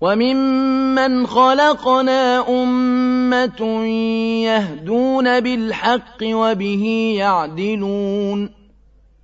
وَمِمَّنْ خَلَقْنَا أُمَّةٌ يَهْدُونَ بِالْحَقِّ وَبِهِ يَعْدِلُونَ